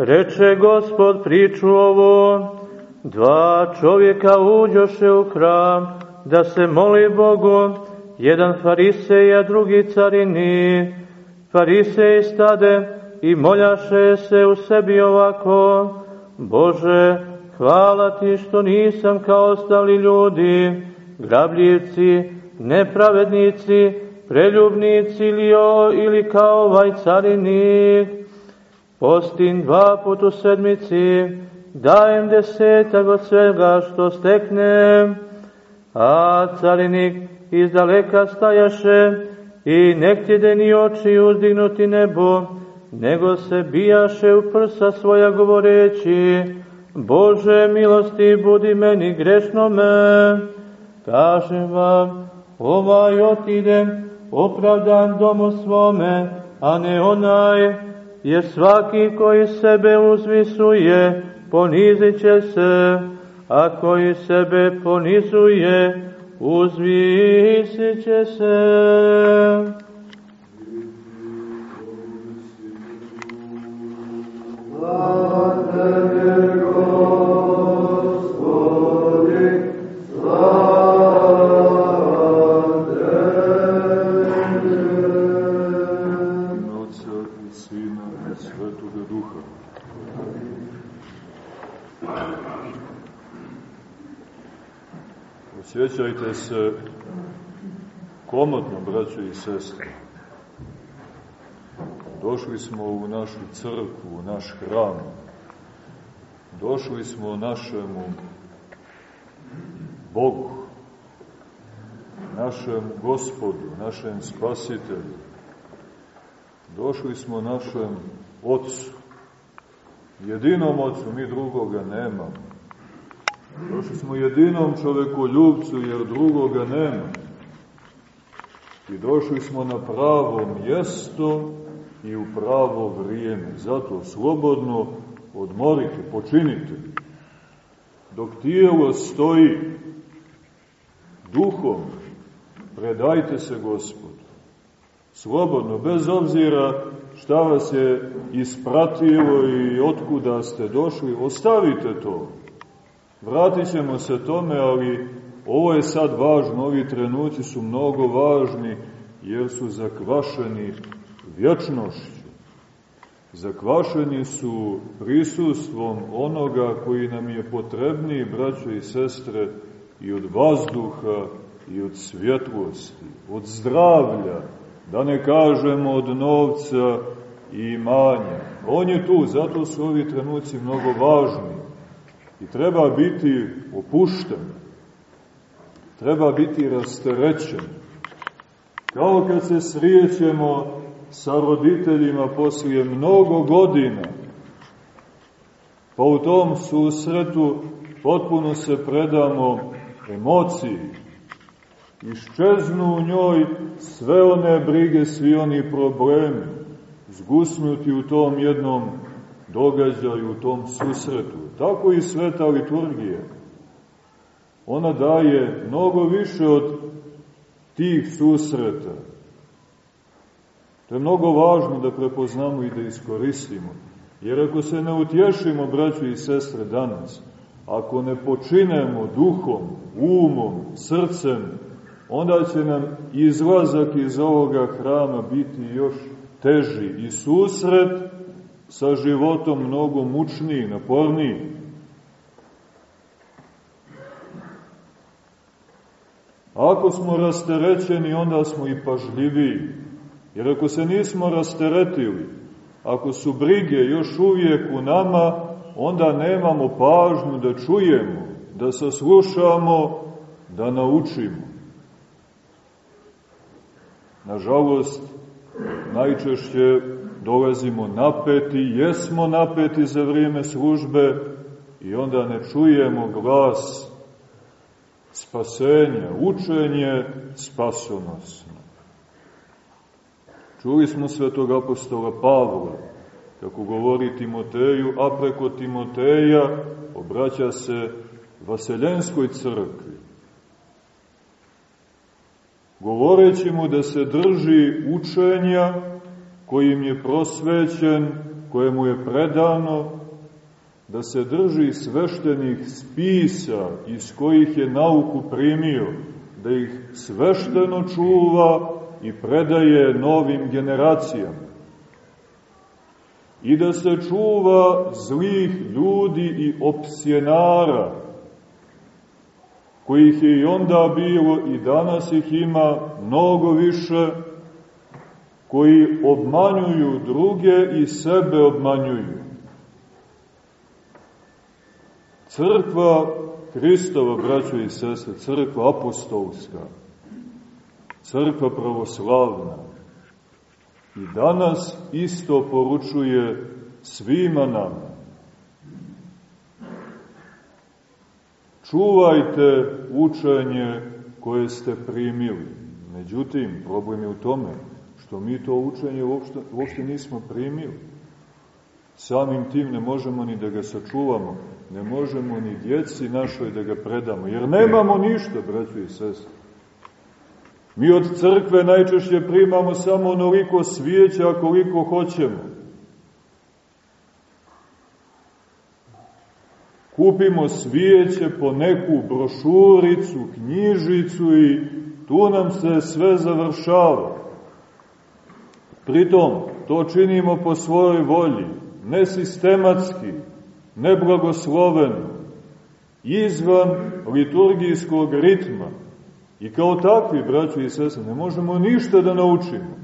Reče gospod priču ovo, dva čovjeka uđoše u hram, da se moli Bogu, jedan farisej, a drugi carini. Farisej stade i moljaše se u sebi ovako, Bože, hvala ti što nisam kao ostali ljudi, grabljivci, nepravednici, preljubnici ili, o, ili kao ovaj carinik. Postim dva put u sedmici, dajem desetak od svega što steknem, a carinik iz daleka stajaše i nek ti ni oči uzdignuti nebo, nego se bijaše u prsa svoja govoreći, Bože milosti budi meni grešnome, kažem vam, ovaj otidem opravdan domu svome, a ne onaj, jer svaki koji sebe uzvisuje, ponizit će se, a koji sebe ponizuje, uzvisit će se. Osjećajte sestre. Došli smo u našu crkvu, u naš hram. Došli smo našemu Bogu, našem gospodu, našem spasitelju. Došli smo našem Otcu, jedinom Otcu, mi drugoga nemamo. Došli smo jedinom čovekoljubcu, jer drugoga nema. I došli smo na pravo mjesto i u pravo vrijeme. Zato slobodno odmorite, počinite. Dok tijelo stoji duhom, predajte se gospodu. Slobodno, bez obzira šta vas je ispratilo i otkuda ste došli, ostavite to. Vratit ćemo se tome, ali ovo je sad važno, ovi trenuci su mnogo važni, jer su zakvašeni vječnošću. Zakvašeni su prisustvom onoga koji nam je potrebniji, braćo i sestre, i od vazduha, i od svjetlosti, od zdravlja, da ne kažemo od novca i imanja. On je tu, zato su ovi trenuci mnogo važni. I treba biti opušten, treba biti rasterećen. Kao kad se srijećemo sa roditeljima poslije mnogo godina, pa u tom susretu potpuno se predamo emociji, iščeznu u njoj sve one brige, svi oni problemi, zgusnuti u tom jednom događaju, u tom susretu. Tako i sveta liturgija. Ona daje mnogo više od tih susreta. To je mnogo važno da prepoznamo i da iskoristimo. Jer ako se ne utješimo, braćo i sestre, danas, ako ne počinemo duhom, umom, srcem, onda će nam izlazak iz ovoga hrama biti još teži i susret sa životom mnogo mučniji, naporniji. Ako smo rasterećeni, onda smo i pažljiviji. Jer ako se nismo rasteretili, ako su brige još uvijek u nama, onda nemamo pažnju da čujemo, da saslušamo, da naučimo. Nažalost, najčešće dolazimo napeti, jesmo napeti za vrijeme službe i onda ne čujemo glas spasenja, učenje spasonosno. Čuli smo svetog apostola Pavla, kako govori Timoteju, a preko Timoteja obraća se Vaseljenskoj crkvi. Govoreći mu da se drži učenja kojim je prosvećen koje mu je predano, da se drži sveštenih spisa iz kojih je nauku primio, da ih svešteno čuva i predaje novim generacijama. I da se čuva zlih ljudi i opsjenara, kojih je i onda bilo i danas ih ima mnogo više, koji obmanjuju druge i sebe obmanjuju. Crkva Hristova, braćo i sestre, crkva apostolska, crkva pravoslavna, i danas isto poručuje svima nama. Čuvajte učenje koje ste primili. Međutim, problem je u tome što mi to učenje uopšte, uopšte nismo primili. Samim tim ne možemo ni da ga sačuvamo, ne možemo ni djeci našoj da ga predamo, jer nemamo ništa, braćo i sestre. Mi od crkve najčešće primamo samo onoliko svijeća koliko hoćemo. Kupimo svijeće po neku brošuricu, knjižicu i tu nam se sve završava. Pritom, to činimo po svojoj volji, nesistematski, neblagosloveno, izvan liturgijskog ritma. I kao takvi, braćo i sese, ne možemo ništa da naučimo.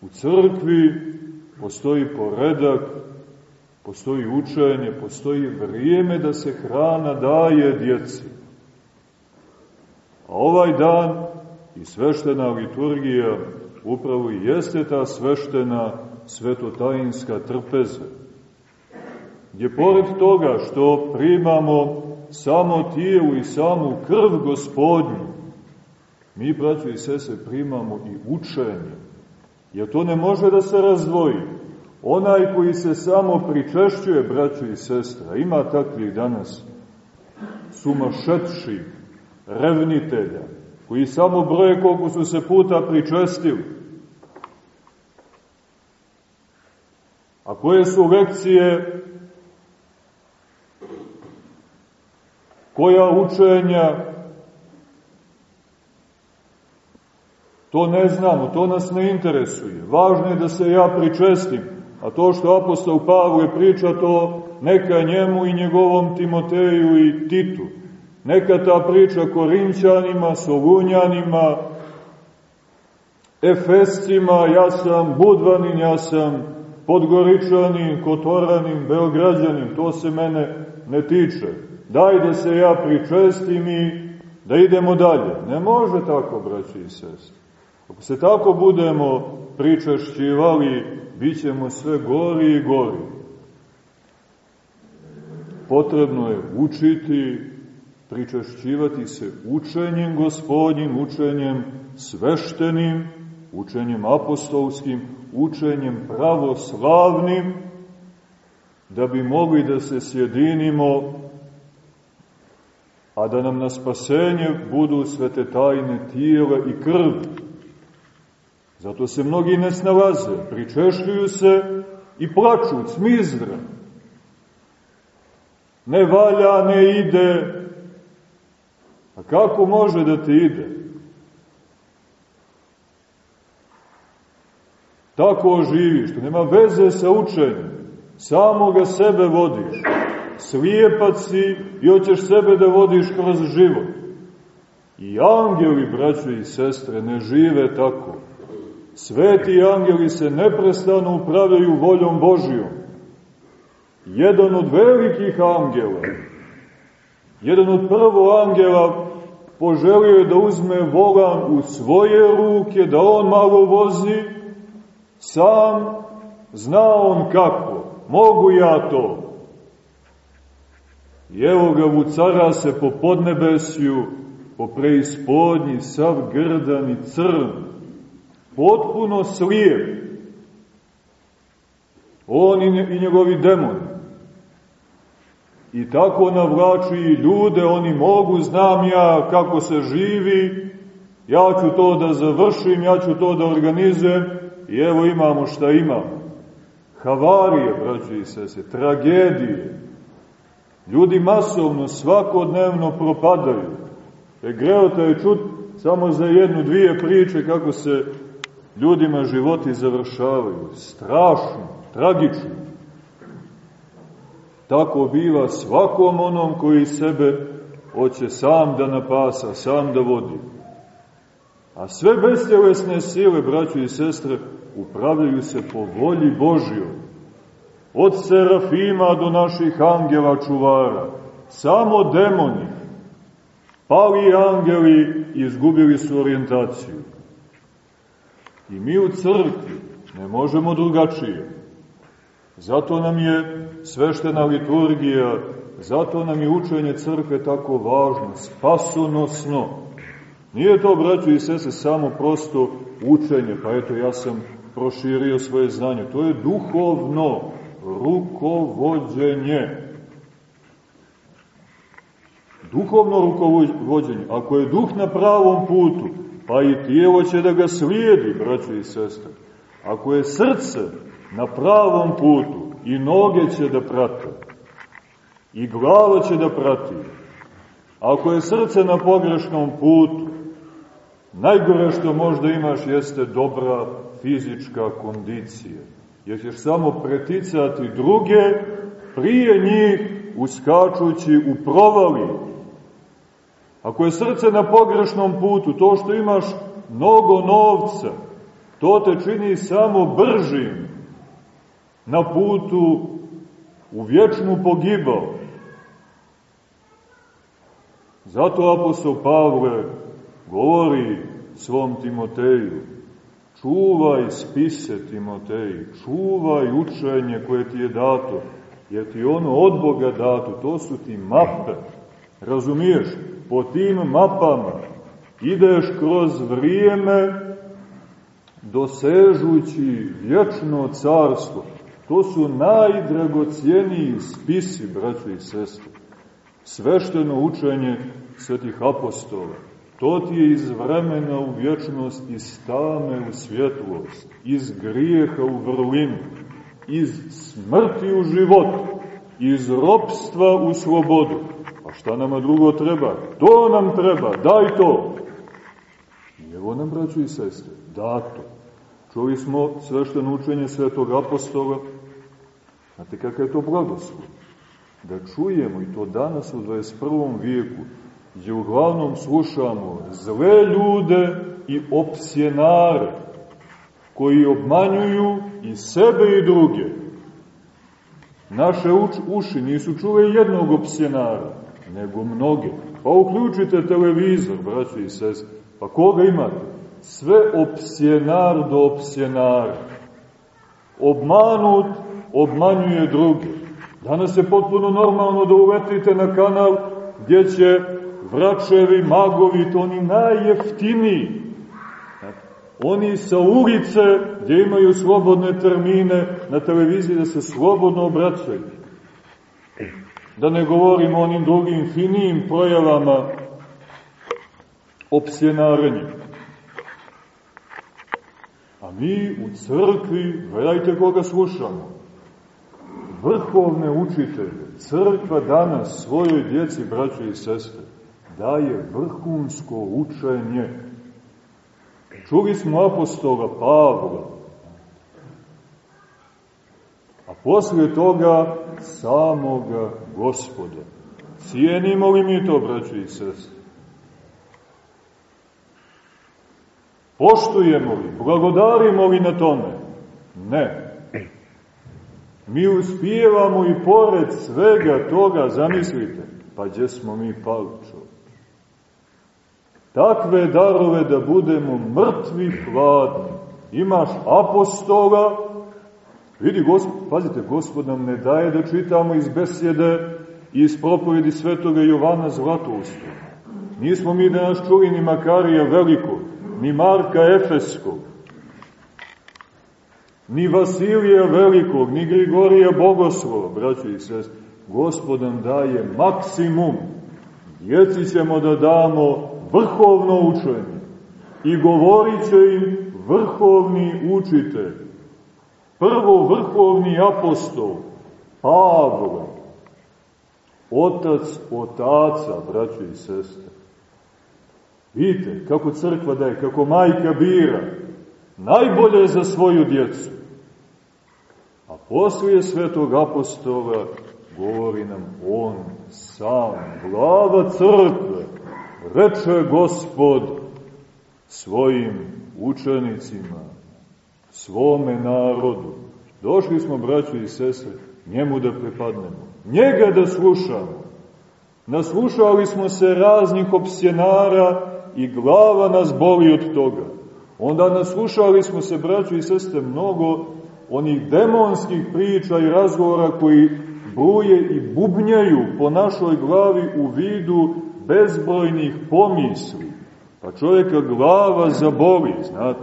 U crkvi postoji poredak, postoji učenje, postoji vrijeme da se hrana daje djeci. A ovaj dan i sveštena liturgija upravo i jeste ta sveštena svetotajinska trpeza. Gdje pored toga što primamo samo tijelu i samu krv gospodnju, mi, braćo i sese, primamo i učenje. Jer to ne može da se razdvoji. Onaj koji se samo pričešćuje, braćo i sestra, ima takvih danas sumašetših, revnitelja, koji samo broje koliko su se puta pričestili. A koje su lekcije, koja učenja, to ne znamo, to nas ne interesuje. Važno je da se ja pričestim, a to što apostol Pavle priča, to neka njemu i njegovom Timoteju i Titu. Neka ta priča Korinćanima, Solunjanima, Efescima, ja sam Budvanin, ja sam Podgoričanin, Kotoranin, Beograđanin, to se mene ne tiče. Daj da se ja pričestim i da idemo dalje. Ne može tako, braći i sestri. Ako se tako budemo pričašćivali, bit ćemo sve gori i gori. Potrebno je učiti, pričašćivati se učenjem gospodnjim, učenjem sveštenim, učenjem apostolskim, učenjem pravoslavnim, da bi mogli da se sjedinimo, a da nam na spasenje budu svete tajne tijela i krv. Zato se mnogi ne snalaze, pričešljuju se i plaču, cmizdra. Ne valja, ne ide, A kako može da ti ide? Tako živiš, to nema veze sa učenjem, samoga sebe vodiš. Slijepac si i hoćeš sebe da vodiš kroz život. I angeli, braćo i sestre, ne žive tako. Sveti angeli se neprestano upravljaju voljom Božijom. Jedan od velikih angela, jedan od prvo angela poželio je da uzme volan u svoje ruke, da on malo vozi, sam zna on kako, mogu ja to. I evo ga vucara se po podnebesju, po preispodnji, sav grdan i crn, potpuno slijep. On i njegovi demoni. I tako navlači i ljude, oni mogu, znam ja kako se živi, Ja ću to da završim, ja ću to da organizujem i evo imamo šta imamo. Havarije, braći i sese, tragedije. Ljudi masovno, svakodnevno propadaju. E greota je čut samo za jednu, dvije priče kako se ljudima životi završavaju. Strašno, tragično. Tako biva svakom onom koji sebe hoće sam da napasa, sam da vodi. A sve bestjelesne sile, braćo i sestre, upravljaju se po volji Božjoj. Od serafima do naših angela čuvara. Samo demoni, pali angeli, izgubili su orijentaciju. I mi u crkvi ne možemo drugačije. Zato nam je sveštena liturgija, zato nam je učenje crkve tako važno, spasonosno. Nije to, braćo i sese, samo prosto učenje, pa eto ja sam proširio svoje znanje. To je duhovno rukovodženje. Duhovno rukovodženje. Ako je duh na pravom putu, pa i tijelo će da ga slijedi, braćo i sestre. Ako je srce na pravom putu, i noge će da prate, i glava će da prati. Ako je srce na pogrešnom putu, najgore što možda imaš jeste dobra fizička kondicija, jer ćeš samo preticati druge prije njih uskačući u provali. Ako je srce na pogrešnom putu, to što imaš mnogo novca, to te čini samo bržim na putu u vječnu pogibao. Zato apostol Pavle govori svom Timoteju, čuvaj spise Timoteju, čuvaj učenje koje ti je dato, jer ti ono od Boga dato, to su ti mape. Razumiješ? Po tim mapama ideš kroz vrijeme dosežući vječno carstvo. To su najdragocijeniji spisi, braćo i sestre. Svešteno učenje svetih apostola. To ti je iz vremena u vječnost, iz tame u svjetlost, iz grijeha u vrlinu, iz smrti u život, iz ropstva u slobodu. A šta nama drugo treba? To nam treba, daj to. I evo nam, braćo i sestre, dato. Čuli smo svešteno učenje svetog apostola, Znate kakav je to blagoslov? Da čujemo i to danas u 21. vijeku, gdje uglavnom slušamo zle ljude i opsjenare, koji obmanjuju i sebe i druge. Naše uč, uši nisu čule jednog opsjenara, nego mnoge. Pa uključite televizor, braći i sest, pa koga imate? Sve opsjenar do opsjenara. Obmanut obmanjuje druge. Danas je potpuno normalno da uletite na kanal gdje će vračevi, magovi, to oni najjeftiniji. Oni sa ulice gdje imaju slobodne termine na televiziji da se slobodno obraćaju. Da ne govorimo onim drugim finijim projavama opsjenarenja. A mi u crkvi, gledajte koga slušamo, vrhovne učitelje. Crkva danas svojoj djeci, braćo i sestre, daje vrhunsko učenje. Čuli smo apostola Pavla, a poslije toga samoga gospoda. Cijenimo li mi to, braćo i sestre? Poštujemo li? Blagodarimo li na tome? Ne. Mi uspijevamo i pored svega toga, zamislite, pa gdje smo mi pali čovjek. Takve darove da budemo mrtvi hladni. Imaš apostola, vidi, gospod, pazite, gospod nam ne daje da čitamo iz besjede i iz propovedi svetoga Jovana Zlatousta. Nismo mi danas čuli ni Makarija Velikog, ni Marka Efeskog, ni Vasilija Velikog, ni Grigorija Bogoslova, braći i sest, Gospod nam daje maksimum. Djeci ćemo da damo vrhovno učenje. i govorit će im vrhovni učitelj. Prvo vrhovni apostol, Pavle, otac otaca, braćo i sestre. Vidite kako crkva daje, kako majka bira, najbolje za svoju djecu. A poslije svetog apostola govori nam on sam, glava crkve, reče gospod svojim učenicima, svome narodu. Došli smo, braćo i sestre, njemu da pripadnemo, njega da slušamo. Naslušali smo se raznih opsjenara i glava nas boli od toga. Onda naslušali smo se, braćo i sestre, mnogo onih demonskih priča i razgovora koji bruje i bubnjaju po našoj glavi u vidu bezbrojnih pomisli. Pa čovjeka glava zaboli, znate,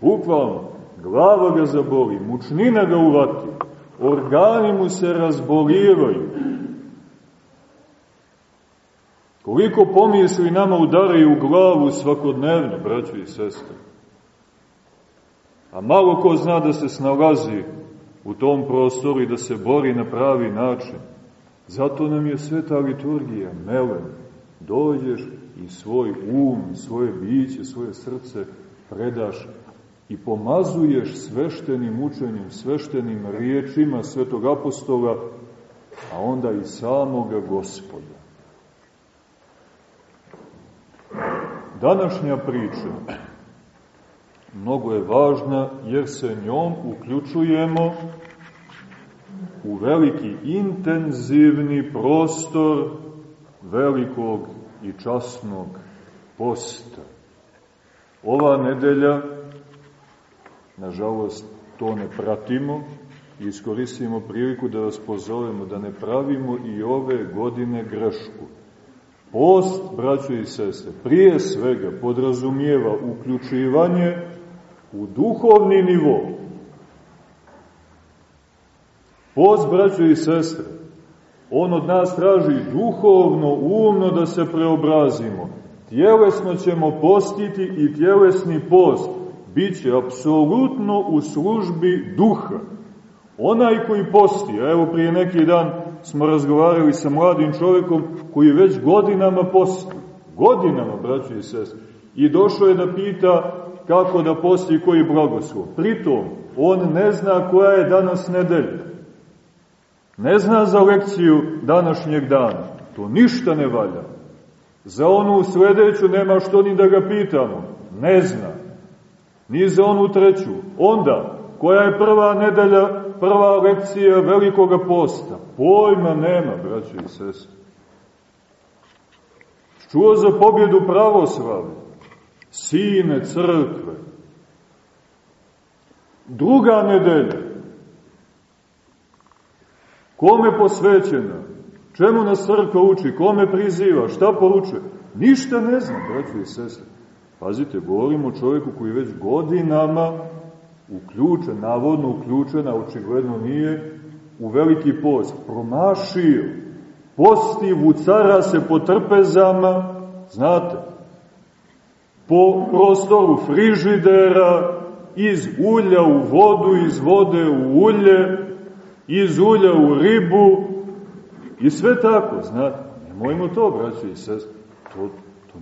bukvalno, glava ga zaboli, mučnina ga uvati, organi mu se razbolivaju. Koliko pomisli nama udaraju u glavu svakodnevno, braćo i sestre. A malo ko zna da se snalazi u tom prostoru i da se bori na pravi način. Zato nam je sveta liturgija, melen. Dođeš i svoj um, svoje biće, svoje srce predaš i pomazuješ sveštenim učenjem, sveštenim riječima svetog apostola, a onda i samoga gospoda. Današnja priča mnogo je važna jer se njom uključujemo u veliki intenzivni prostor velikog i časnog posta. Ova nedelja, nažalost, to ne pratimo i iskoristimo priliku da vas pozovemo da ne pravimo i ove godine grešku. Post, braćo i sestre, prije svega podrazumijeva uključivanje u duhovni nivo. Post, braćo i sestre, on od nas traži duhovno, umno da se preobrazimo. Tjelesno ćemo postiti i tjelesni post bit će apsolutno u službi duha. Onaj koji posti, a evo prije neki dan smo razgovarali sa mladim čovjekom koji već godinama posti, godinama, braćo i sestre, i došao je da pita kako da posti koji blagoslov. Pritom, on ne zna koja je danas nedelja. Ne zna za lekciju današnjeg dana. To ništa ne valja. Za onu sledeću nema što ni da ga pitamo. Ne zna. Ni za onu treću. Onda, koja je prva nedelja, prva lekcija velikoga posta? Pojma nema, braćo i sestre. Čuo za pobjedu pravoslavlja sine crkve. Druga nedelja. Kome posvećena? Čemu nas crkva uči? Kome priziva? Šta poručuje? Ništa ne znam, braći i sestre. Pazite, govorimo o čovjeku koji već godinama uključen, navodno uključen, a očigledno nije, u veliki post. Promašio. Posti, vucara se po trpezama, znate, po prostoru frižidera, iz ulja u vodu, iz vode u ulje, iz ulja u ribu i sve tako, znate. Nemojmo to, braći i sest, to, to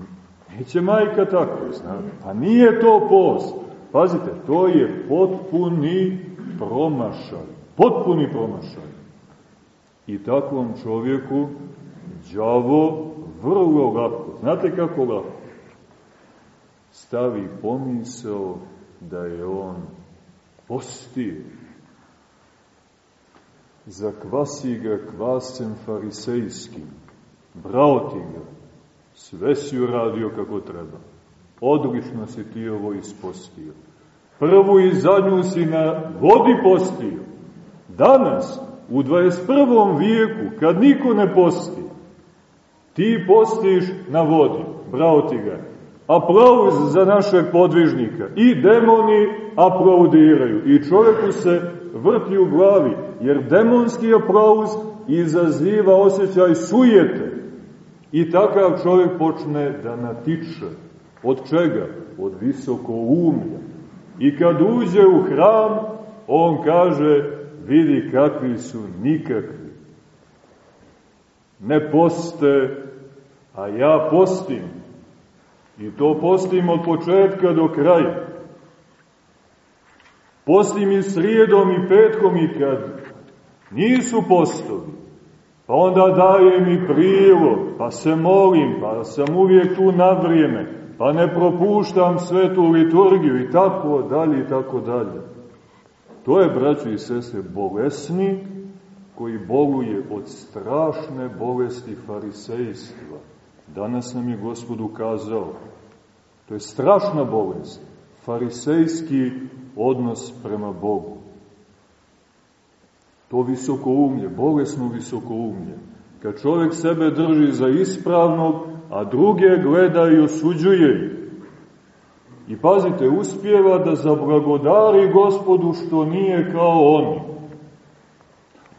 neće majka tako, znate. Pa nije to post. Pazite, to je potpuni promašaj. Potpuni promašaj. I takvom čovjeku đavo vrlo lako. Znate kako lako? Stavi pomisao da je on postio. Zakvasi ga kvasem farisejskim, brao ti ga, sve si uradio kako treba. Odlično si ti ovo ispostio. Prvu i zadnju si na vodi postio. Danas, u 21. vijeku, kad niko ne posti, ti postiš na vodi, brao ti ga aplauz za našeg podvižnika. I demoni aplaudiraju. I čovjeku se vrti u glavi, jer demonski aplauz izaziva osjećaj sujete. I takav čovjek počne da natiče. Od čega? od visokoumlja. I kad uđe u hram, on kaže, vidi kakvi su nikakvi. Ne poste, a ja postim. I to postim od početka do kraja. Postim i srijedom i petkom i kad nisu postovi. Pa onda daje mi prilog, pa se molim, pa sam uvijek tu na vrijeme, pa ne propuštam svetu liturgiju i tako dalje i tako dalje. To je, braći i sestre, bolesnik koji boluje od strašne bolesti farisejstva. Danas nam je Gospod ukazao. To je strašna bolest. Farisejski odnos prema Bogu. To visokoumlje, bolesno visokoumlje. Kad čovjek sebe drži za ispravnog, a druge gleda i osuđuje I pazite, uspjeva da zablagodari gospodu što nije kao oni.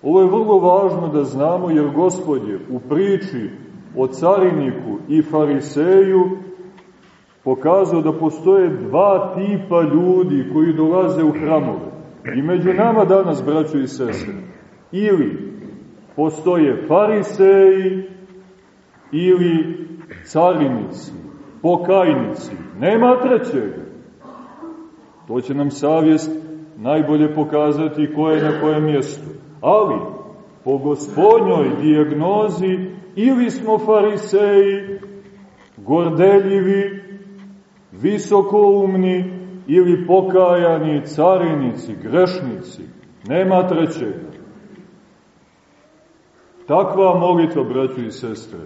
Ovo je vrlo važno da znamo jer gospod je u priči o cariniku i fariseju pokazao da postoje dva tipa ljudi koji dolaze u hramove. I među nama danas, braćo i sestre, ili postoje fariseji, ili carinici, pokajnici. Nema trećega. To će nam savjest najbolje pokazati ko je na kojem mjestu. Ali, po gospodnjoj dijagnozi, ili smo fariseji, gordeljivi, visokoumni, ili pokajani carinici, grešnici. Nema trećega. Takva molitva, braćo i sestre,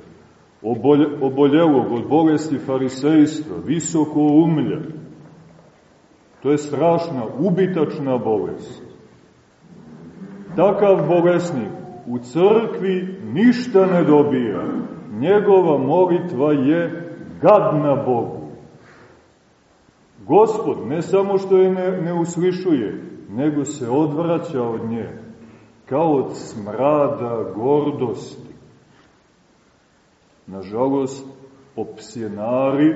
obolje, oboljelog od bolesti farisejstva, visoko umlja, to je strašna, ubitačna bolest. Takav bolesnik u crkvi ništa ne dobija. Njegova molitva je gadna Bogu. Gospod ne samo što je ne, ne uslišuje, nego se odvraća od nje, kao od smrada gordosti. Nažalost, opsjenari,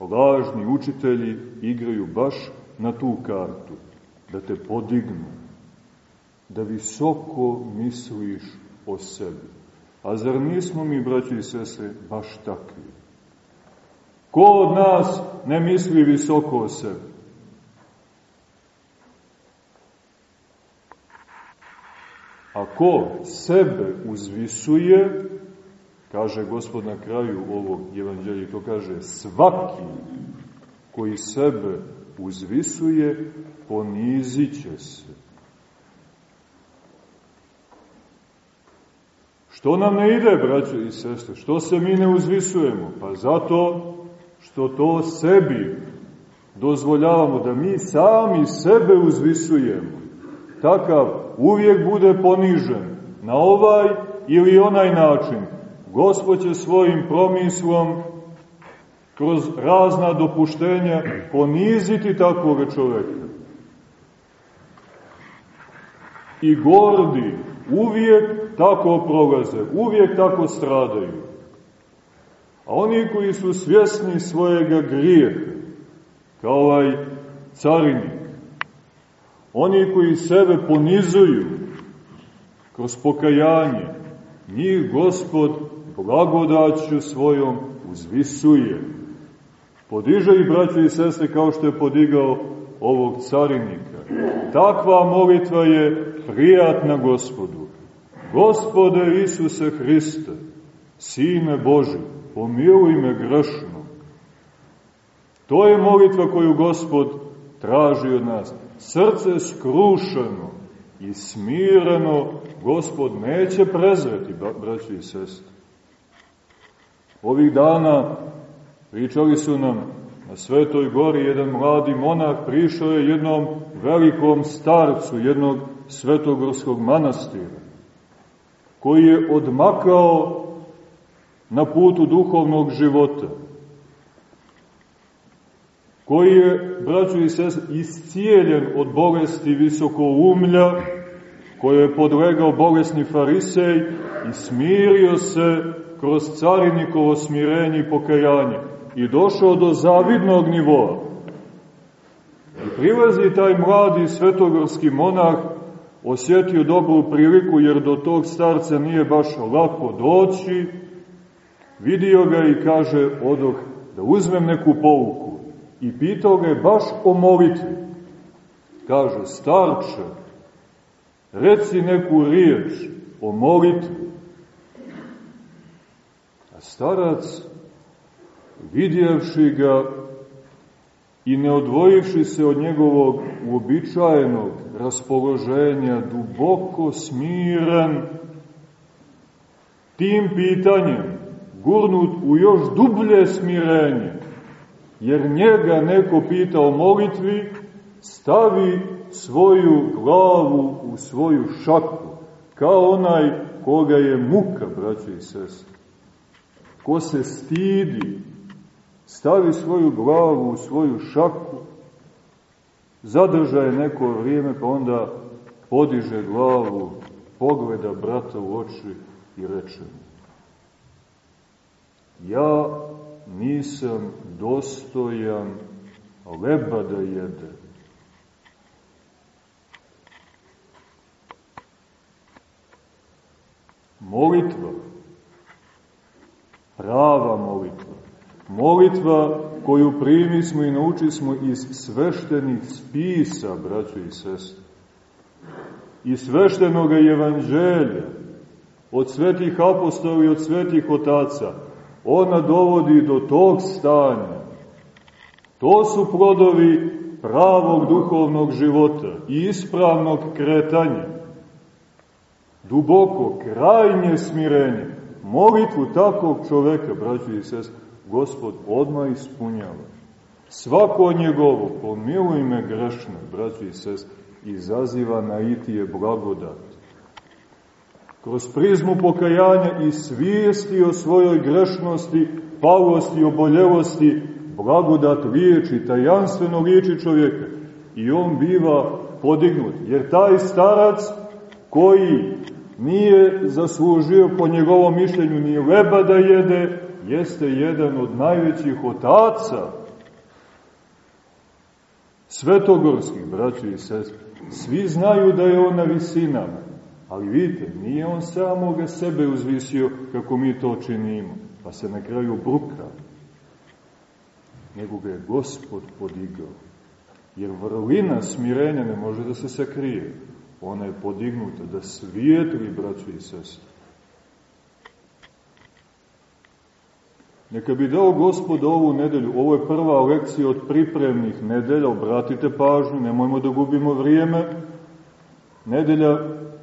lažni učitelji igraju baš na tu kartu, da te podignu, da visoko misliš o sebi. A zar nismo mi, braći i sestre, baš takvi? Ko od nas ne misli visoko o sebi? A ko sebe uzvisuje, kaže gospod na kraju ovog evanđelja, to kaže svaki koji sebe uzvisuje, ponizit će se. Što nam ne ide, braćo i sestre? Što se mi ne uzvisujemo? Pa zato što to sebi dozvoljavamo da mi sami sebe uzvisujemo. Takav uvijek bude ponižen na ovaj ili onaj način. Gospod će svojim promislom kroz razna dopuštenja poniziti takvog čoveka. I gordi uvijek tako prolaze, uvijek tako stradaju. A oni koji su svjesni svojega grijeha, kao ovaj carinik, oni koji sebe ponizuju kroz pokajanje, njih gospod blagodaću svojom uzvisuje. Podiže i braće i sestre kao što je podigao ovog carinika. Takva molitva je prijatna gospodu. Gospode Isuse Hriste, Sine Boži, pomiluj me grešnog. To je molitva koju Gospod traži od nas. Srce skrušeno i smireno Gospod neće prezreti, braći i sestri. Ovih dana pričali su nam na Svetoj gori jedan mladi monah prišao je jednom velikom starcu jednog svetogorskog manastira koji je odmakao na putu duhovnog života, koji je, braćo i sest, iscijeljen od bolesti visokoumlja, koji je podlegao bolesni farisej i smirio se kroz carinikovo smirenje i pokajanje. i došao do zavidnog nivoa. I prilazi taj mladi svetogorski monah, osjetio dobru priliku, jer do tog starca nije baš lako doći, vidio ga i kaže, odoh da uzmem neku pouku. I pitao ga je baš o molitvi. Kaže, starče, reci neku riječ o molitvi. A starac, vidjevši ga i ne odvojivši se od njegovog uobičajenog raspoloženja, duboko smiren, tim pitanjem gurnut u još dublje smirenje, jer njega neko pita o molitvi, stavi svoju glavu u svoju šaku, kao onaj koga je muka, braće i sestre. Ko se stidi, stavi svoju glavu u svoju šaku, zadrža je neko vrijeme, pa onda podiže glavu, pogleda brata u oči i reče ja nisam dostojan leba da jede. Molitva, prava molitva, molitva koju primi smo i naučili smo iz sveštenih spisa, braćo i sestre, iz sveštenog evanđelja, od svetih apostola i od svetih otaca, ona dovodi do tog stanja. To su plodovi pravog duhovnog života i ispravnog kretanja. Duboko, krajnje smirenje. Molitvu takvog čoveka, braćo i sest, Gospod odmah ispunjava. Svako njegovo, pomiluj me grešno, braćo i sest, izaziva na itije blagodat kroz prizmu pokajanja i svijesti o svojoj grešnosti, palosti, oboljevosti, blagodat liječi, tajanstveno liječi čovjeka. I on biva podignut. Jer taj starac koji nije zaslužio po njegovom mišljenju ni leba da jede, jeste jedan od najvećih otaca svetogorskih, braći i sestri. Svi znaju da je on na visinama. Ali vidite, nije on samoga sebe uzvisio kako mi to činimo, pa se na kraju bruka, nego ga je Gospod podigao. Jer vrlina smirenja ne može da se sakrije. Ona je podignuta da svijetli, braćo i sestre. Neka bi dao Gospod ovu nedelju, ovo je prva lekcija od pripremnih nedelja, obratite pažnju, nemojmo da gubimo vrijeme. Nedelja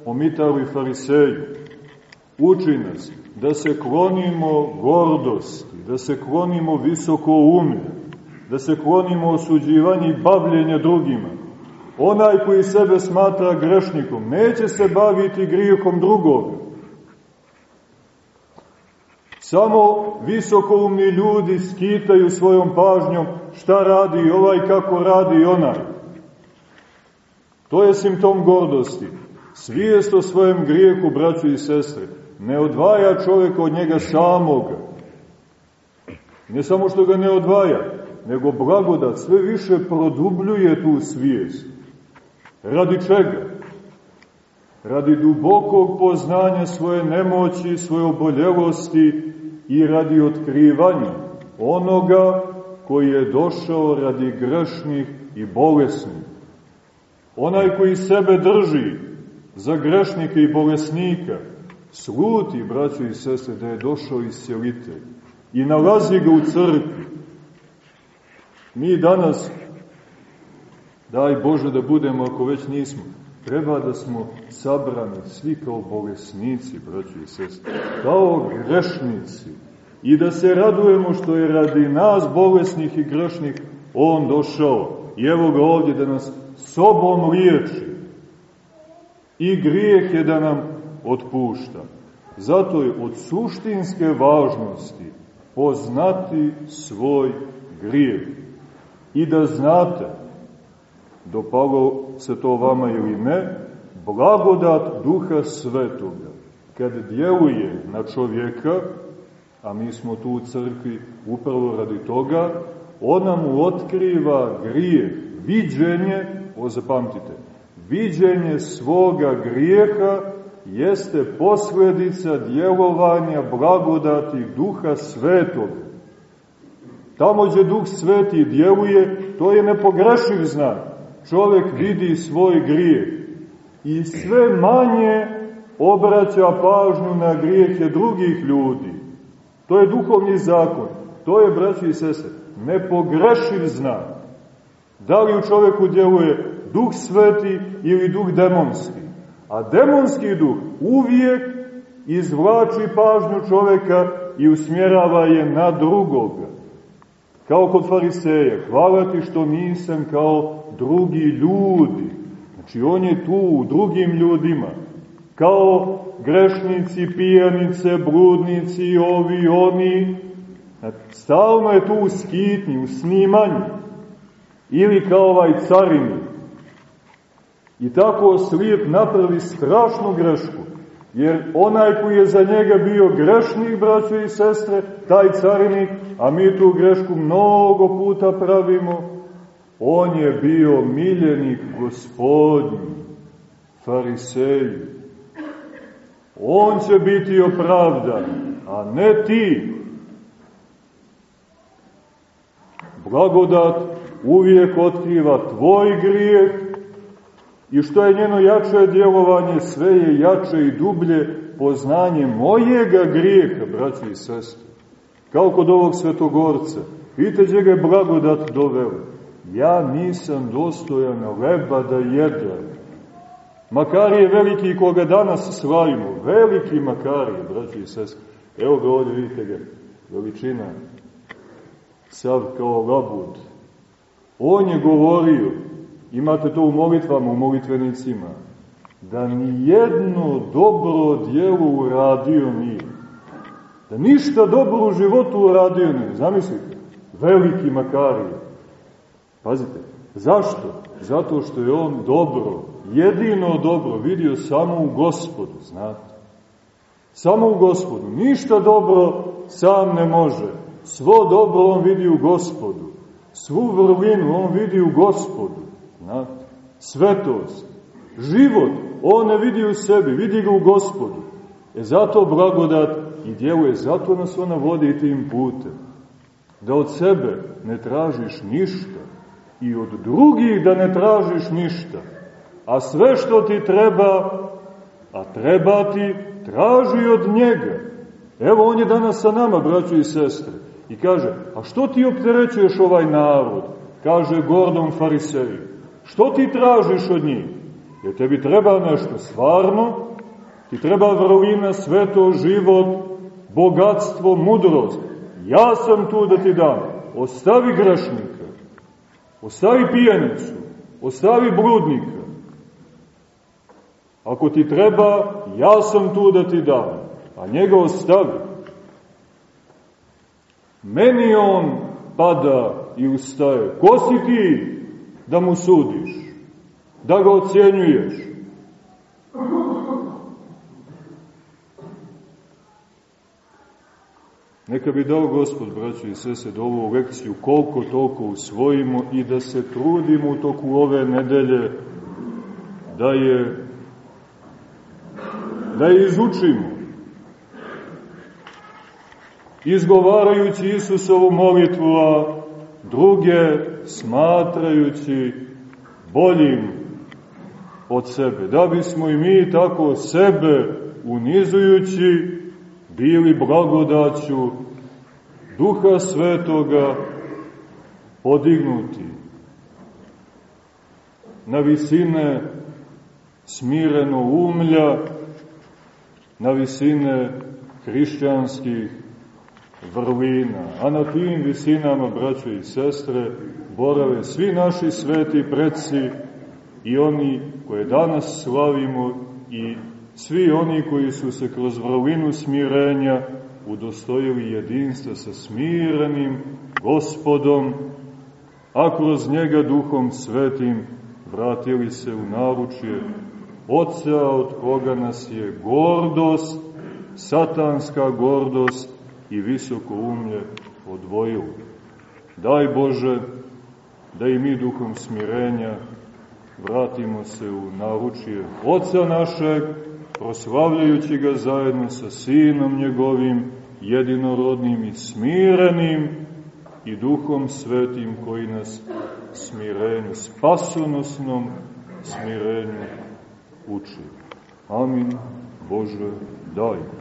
o Mitaru i Fariseju. Uči nas da se klonimo gordosti, da se klonimo visoko umlje, da se klonimo osuđivanja i bavljenja drugima. Onaj koji sebe smatra grešnikom neće se baviti grijehom drugog. Samo visokoumni ljudi skitaju svojom pažnjom šta radi ovaj, kako radi onaj. To je simptom gordosti. Svijest o svojem grijehu, braću i sestre, ne odvaja čovjeka od njega samoga. Ne samo što ga ne odvaja, nego blagodat sve više produbljuje tu svijest. Radi čega? Radi dubokog poznanja svoje nemoći, svoje oboljelosti i radi otkrivanja onoga koji je došao radi grešnih i bolesnih. Onaj koji sebe drži za grešnike i bolesnika, sluti, braćo i sestre, da je došao iscelitelj i nalazi ga u crkvi. Mi danas, daj Bože da budemo, ako već nismo, treba da smo sabrani svi kao bolesnici, braćo i sestre, kao grešnici, i da se radujemo što je radi nas bolesnih i grešnih On došao. I evo ga ovdje da nas sobom liječi i grijeh je da nam otpušta. Zato je od suštinske važnosti poznati svoj grijeh i da znate, dopalo se to vama ili ne, blagodat Duha Svetoga, kad djeluje na čovjeka, a mi smo tu u crkvi upravo radi toga, on nam otkriva grije, viđenje, o zapamtite, viđenje svoga grijeha jeste posledica djelovanja blagodati duha svetog. Tamo gdje duh sveti djeluje, to je nepogrešiv znak. Čovjek vidi svoj grijeh i sve manje obraća pažnju na grijehe drugih ljudi. To je duhovni zakon. To je, braći i sese, nepogrešiv znak. Da li u čoveku djeluje duh sveti ili duh demonski? A demonski duh uvijek izvlači pažnju čoveka i usmjerava je na drugoga. Kao kod fariseja, hvala ti što nisam kao drugi ljudi. Znači on je tu u drugim ljudima. Kao grešnici, pijanice, bludnici, ovi, oni. Stalno je tu u skitnji, u snimanju. Ili kao ovaj carini. I tako slijep napravi strašnu grešku. Jer onaj koji je za njega bio grešnik, braćo i sestre, taj carinik, a mi tu grešku mnogo puta pravimo, on je bio miljenik gospodnji, fariseju. On će biti opravdan, a ne ti. Blagodat uvijek otkriva tvoj grijeh i što je njeno jače djelovanje, sve je jače i dublje poznanje mojega grijeha, braći i sestri. Kao kod ovog svetogorca. Vidite gdje ga je blagodat doveo. Ja nisam dostojan leba da jedem. Makarije veliki koga danas slavimo, veliki Makarije, braći i sestri. Evo ga ovdje, vidite ga, veličina, sav kao labud. On je govorio, imate to u molitvama, u molitvenicima, da ni jedno dobro dijelo uradio nije. Da ništa dobro u životu uradio nije. Zamislite, veliki Makarije. Pazite, zašto? Zato što je on dobro, jedino dobro vidio samo u gospodu, znate. Samo u gospodu. Ništa dobro sam ne može. Svo dobro on vidi u gospodu. Svu vrlinu on vidi u gospodu. Znate. Svetost. Život on ne vidi u sebi, vidi ga u gospodu. E zato blagodat i djeluje, zato nas ona vodi tim putem. Da od sebe ne tražiš ništa i od drugih da ne tražiš ništa a sve što ti treba, a treba ti, traži od njega. Evo, on je danas sa nama, braćo i sestre, i kaže, a što ti opterećuješ ovaj narod? Kaže Gordon Fariseju, što ti tražiš od njih? Jer tebi treba nešto stvarno, ti treba vrlina, sveto, život, bogatstvo, mudrost. Ja sam tu da ti dam. Ostavi grešnika, ostavi pijanicu, ostavi bludnika, Ako ti treba, ja sam tu da ti dam, a njega ostavi. Meni on pada i ustaje. Ko si ti da mu sudiš, da ga ocjenjuješ? Neka bi dao Gospod, braćo i sese, da ovu lekciju koliko toliko usvojimo i da se trudimo u toku ove nedelje da je da je izučimo. Izgovarajući Isusovu molitvu, a druge smatrajući boljim od sebe. Da bismo i mi tako sebe unizujući bili blagodaću Duha Svetoga podignuti na visine smireno umlja na visine hrišćanskih vrlina. A na tim visinama, braćo i sestre, borave svi naši sveti predsi i oni koje danas slavimo i svi oni koji su se kroz vrlinu smirenja udostojili jedinstva sa smirenim gospodom, a kroz njega duhom svetim vratili se u naručje Oca od koga nas je gordost, satanska gordost i visoko umlje odvojilo. Daj Bože da i mi duhom smirenja vratimo se u naručje Oca našeg, proslavljajući ga zajedno sa Sinom njegovim, jedinorodnim i smirenim i Duhom Svetim koji nas smirenju, spasonosnom smirenju uči. Amin. Bože, daj.